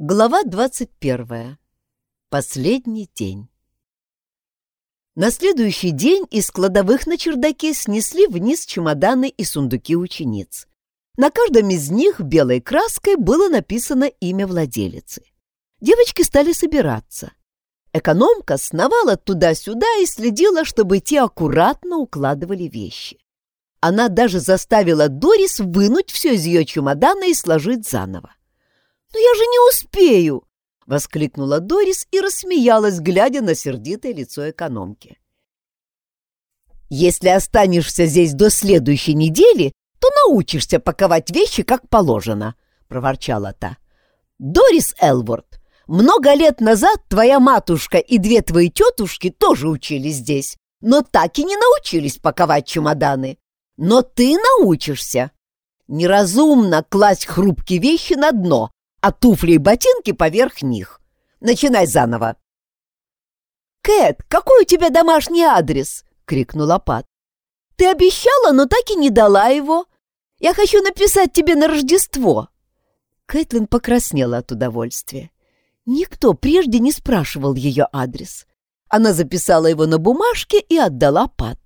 Глава 21. Последний день. На следующий день из кладовых на чердаке снесли вниз чемоданы и сундуки учениц. На каждом из них белой краской было написано имя владелицы. Девочки стали собираться. Экономка сновала туда-сюда и следила, чтобы те аккуратно укладывали вещи. Она даже заставила Дорис вынуть все из ее чемодана и сложить заново. «Но я же не успею!» — воскликнула Дорис и рассмеялась, глядя на сердитое лицо экономки. «Если останешься здесь до следующей недели, то научишься паковать вещи как положено», — проворчала та. «Дорис Элворд, много лет назад твоя матушка и две твои тетушки тоже учились здесь, но так и не научились паковать чемоданы. Но ты научишься. Неразумно класть хрупкие вещи на дно, а туфли и ботинки поверх них. Начинай заново. «Кэт, какой у тебя домашний адрес?» — крикнула Пат. «Ты обещала, но так и не дала его. Я хочу написать тебе на Рождество». Кэтлин покраснела от удовольствия. Никто прежде не спрашивал ее адрес. Она записала его на бумажке и отдала Пат.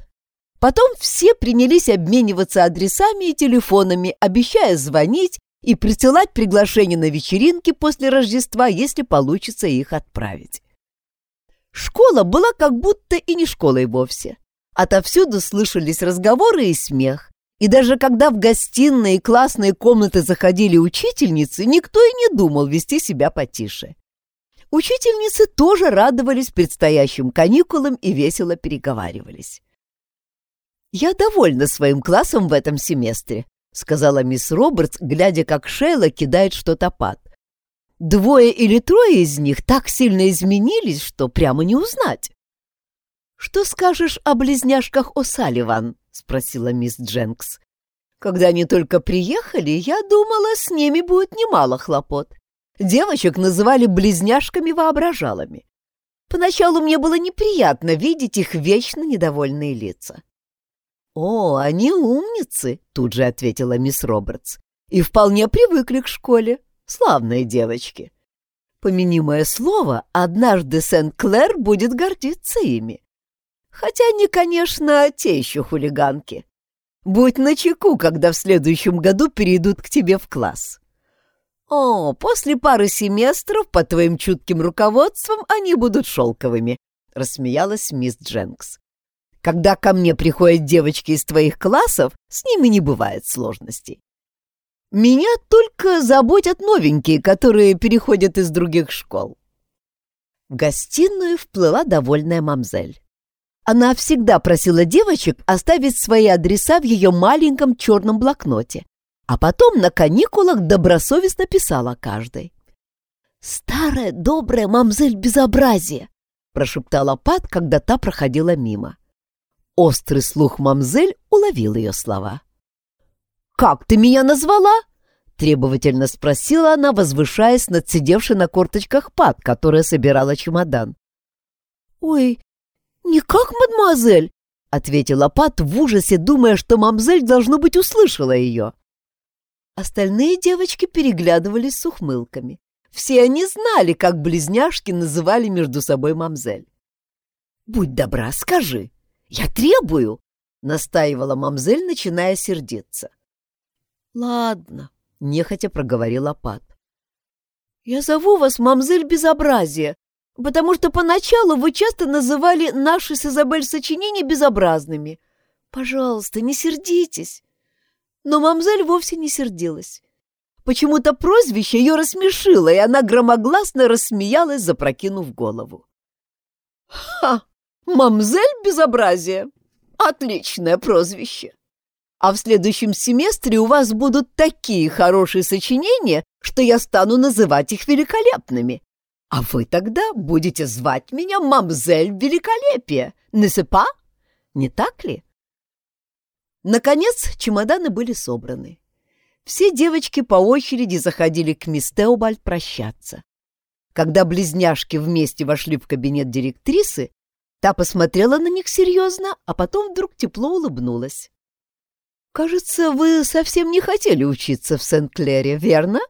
Потом все принялись обмениваться адресами и телефонами, обещая звонить и присылать приглашения на вечеринки после Рождества, если получится их отправить. Школа была как будто и не школой вовсе. Отовсюду слышались разговоры и смех. И даже когда в гостиные и классные комнаты заходили учительницы, никто и не думал вести себя потише. Учительницы тоже радовались предстоящим каникулам и весело переговаривались. «Я довольна своим классом в этом семестре», — сказала мисс Робертс, глядя, как Шейла кидает что-то пад. «Двое или трое из них так сильно изменились, что прямо не узнать». «Что скажешь о близняшках О'Салливан?» — спросила мисс Дженкс. «Когда они только приехали, я думала, с ними будет немало хлопот. Девочек называли близняшками-воображалами. Поначалу мне было неприятно видеть их вечно недовольные лица. «О, они умницы!» — тут же ответила мисс Робертс. «И вполне привыкли к школе. Славные девочки. Помяни мое слово, однажды Сент-Клэр будет гордиться ими. Хотя они, конечно, те еще хулиганки. Будь начеку, когда в следующем году перейдут к тебе в класс». «О, после пары семестров под твоим чутким руководством они будут шелковыми», — рассмеялась мисс Дженкс. Когда ко мне приходят девочки из твоих классов, с ними не бывает сложностей. Меня только заботят новенькие, которые переходят из других школ. В гостиную вплыла довольная мамзель. Она всегда просила девочек оставить свои адреса в ее маленьком черном блокноте, а потом на каникулах добросовестно писала каждой. «Старая добрая мамзель безобразие!» — прошептала Пат, когда та проходила мимо. Острый слух мамзель уловил ее слова. «Как ты меня назвала?» — требовательно спросила она, возвышаясь над сидевшей на корточках пад, которая собирала чемодан. «Ой, никак, мадемуазель!» — ответила Пат в ужасе, думая, что мамзель, должно быть, услышала ее. Остальные девочки переглядывались с ухмылками. Все они знали, как близняшки называли между собой мамзель. «Будь добра, скажи, «Я требую!» — настаивала мамзель, начиная сердиться. «Ладно», — нехотя проговорила Пат. «Я зову вас мамзель Безобразие, потому что поначалу вы часто называли наши с Изабель сочинения безобразными. Пожалуйста, не сердитесь». Но мамзель вовсе не сердилась. Почему-то прозвище ее рассмешило, и она громогласно рассмеялась, запрокинув голову. «Ха! Мамзель безобразие. Отличное прозвище. А в следующем семестре у вас будут такие хорошие сочинения, что я стану называть их великолепными. А вы тогда будете звать меня мамзель великолепие, не сепа? Не так ли? Наконец чемоданы были собраны. Все девочки по очереди заходили к мисс Теобальд прощаться. Когда близняшки вместе вошли в кабинет директрисы, Та посмотрела на них серьезно, а потом вдруг тепло улыбнулась. «Кажется, вы совсем не хотели учиться в Сент-Клере, верно?»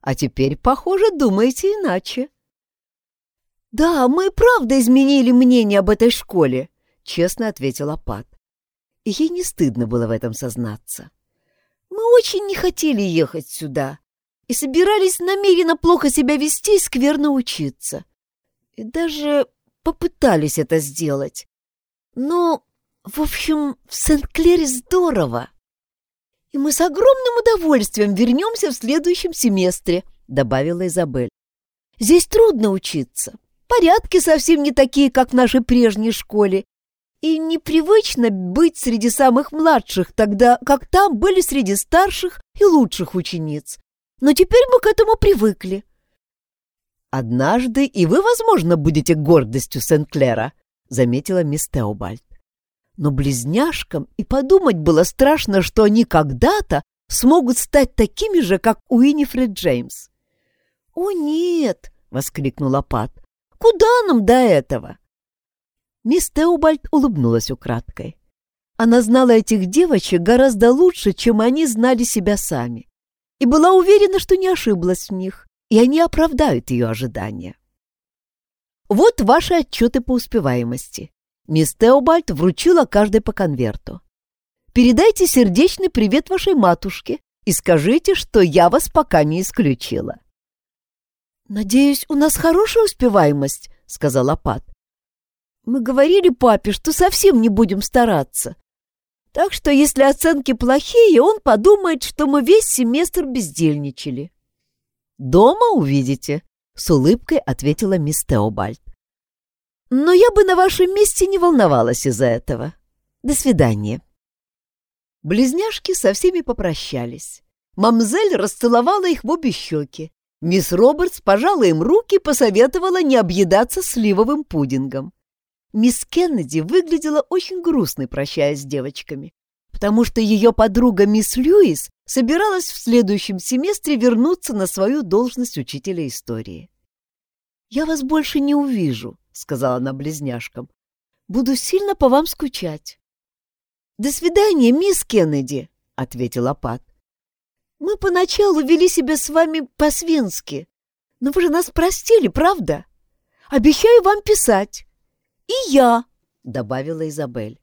а теперь, похоже, думаете иначе. «Да, мы правда изменили мнение об этой школе», — честно ответила Пат. Ей не стыдно было в этом сознаться. «Мы очень не хотели ехать сюда и собирались намеренно плохо себя вести и скверно учиться. И даже попытались это сделать. Но, в общем, в Сент-Клере здорово. И мы с огромным удовольствием вернемся в следующем семестре», — добавила Изабель. «Здесь трудно учиться, Порядки совсем не такие, как в нашей прежней школе. И непривычно быть среди самых младших, тогда как там были среди старших и лучших учениц. Но теперь мы к этому привыкли. «Однажды и вы, возможно, будете гордостью Сент-Клера», — заметила мисс Теобальд. Но близняшкам и подумать было страшно, что они когда-то смогут стать такими же, как Уинифред Джеймс. «О, нет!» — воскликнула Пат. Куда нам до этого?» Мисс Теобальд улыбнулась украдкой. Она знала этих девочек гораздо лучше, чем они знали себя сами, и была уверена, что не ошиблась в них, и они оправдают ее ожидания. «Вот ваши отчеты по успеваемости». Мисс Теобальд вручила каждой по конверту. «Передайте сердечный привет вашей матушке и скажите, что я вас пока не исключила». «Надеюсь, у нас хорошая успеваемость», — сказала Пат. «Мы говорили папе, что совсем не будем стараться. Так что, если оценки плохие, он подумает, что мы весь семестр бездельничали». «Дома увидите», — с улыбкой ответила мисс Теобальд. «Но я бы на вашем месте не волновалась из-за этого. До свидания». Близняшки со всеми попрощались. Мамзель расцеловала их в обе щеки, Мисс Робертс пожала им руки и посоветовала не объедаться сливовым пудингом. Мисс Кеннеди выглядела очень грустной, прощаясь с девочками, потому что ее подруга мисс Льюис собиралась в следующем семестре вернуться на свою должность учителя истории. «Я вас больше не увижу», — сказала она близняшкам. «Буду сильно по вам скучать». «До свидания, мисс Кеннеди», — ответила Пат. Мы поначалу вели себя с вами по-свински, но вы же нас простили, правда? Обещаю вам писать. И я, — добавила Изабель.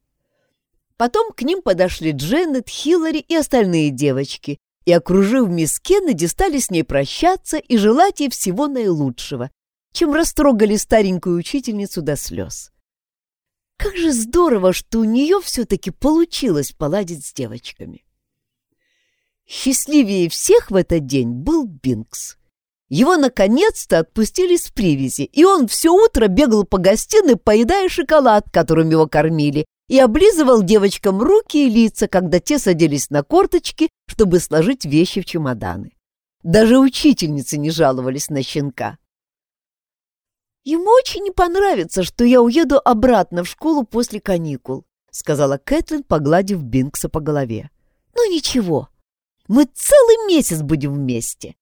Потом к ним подошли Дженнет, Хиллари и остальные девочки, и, окружив мисс Кеннеди, стали с ней прощаться и желать ей всего наилучшего, чем растрогали старенькую учительницу до слез. Как же здорово, что у нее все-таки получилось поладить с девочками. Счастливее всех в этот день был Бинкс. Его наконец-то отпустили с привязи, и он все утро бегал по гостиной, поедая шоколад, которым его кормили, и облизывал девочкам руки и лица, когда те садились на корточки, чтобы сложить вещи в чемоданы. Даже учительницы не жаловались на щенка. «Ему очень не понравится, что я уеду обратно в школу после каникул», сказала Кэтлин, погладив Бинкса по голове. «Ну ничего, мы целый месяц будем вместе.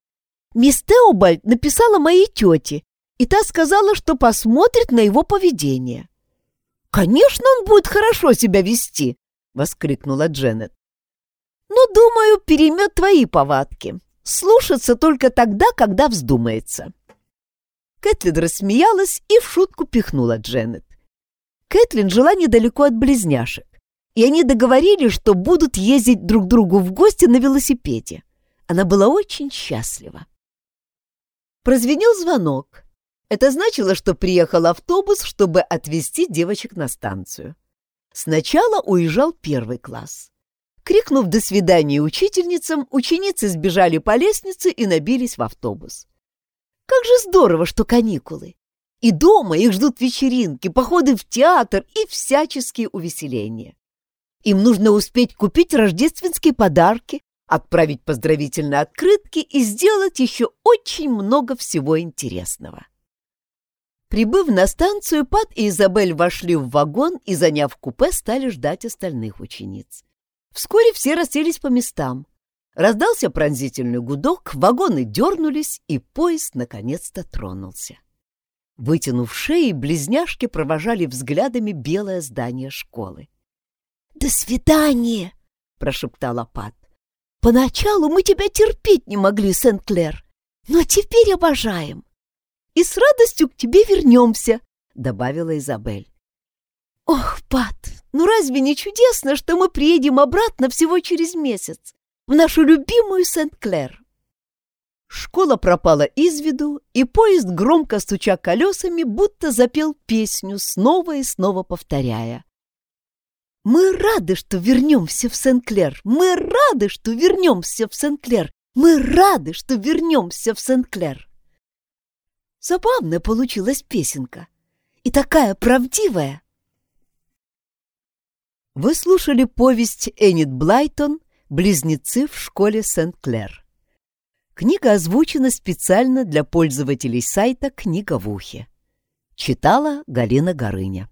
Мисс Теобальд написала моей тете, и та сказала, что посмотрит на его поведение. «Конечно, он будет хорошо себя вести!» — воскликнула Дженнет. «Но, думаю, переймет твои повадки. Слушаться только тогда, когда вздумается». Кэтлин рассмеялась и в шутку пихнула Дженнет. Кэтлин жила недалеко от близняшек и они договорились, что будут ездить друг к другу в гости на велосипеде. Она была очень счастлива. Прозвенел звонок. Это значило, что приехал автобус, чтобы отвезти девочек на станцию. Сначала уезжал первый класс. Крикнув «до свидания» учительницам, ученицы сбежали по лестнице и набились в автобус. Как же здорово, что каникулы! И дома их ждут вечеринки, походы в театр и всяческие увеселения. Им нужно успеть купить рождественские подарки, отправить поздравительные открытки и сделать еще очень много всего интересного. Прибыв на станцию, Пат и Изабель вошли в вагон и, заняв купе, стали ждать остальных учениц. Вскоре все расселись по местам. Раздался пронзительный гудок, вагоны дернулись, и поезд наконец-то тронулся. Вытянув шеи, близняшки провожали взглядами белое здание школы. «До свидания!» — прошептала Пат. «Поначалу мы тебя терпеть не могли, Сент-Клер. Но теперь обожаем. И с радостью к тебе вернемся, добавила Изабель. Ох, Пат, ну разве не чудесно, что мы приедем обратно всего через месяц, в нашу любимую Сент-Клер? Школа пропала из виду, и поезд, громко стуча колесами, будто запел песню, снова и снова повторяя. «Мы рады, что вернемся в Сен-Клер! Мы рады, что вернемся в Сен-Клер! Мы рады, что вернемся в Сен-Клер!» Забавная получилась песенка. И такая правдивая. Вы слушали повесть Эннет Блайтон «Близнецы в школе Сент-Клер». Книга озвучена специально для пользователей сайта «Книга в ухе». Читала Галина Горыня.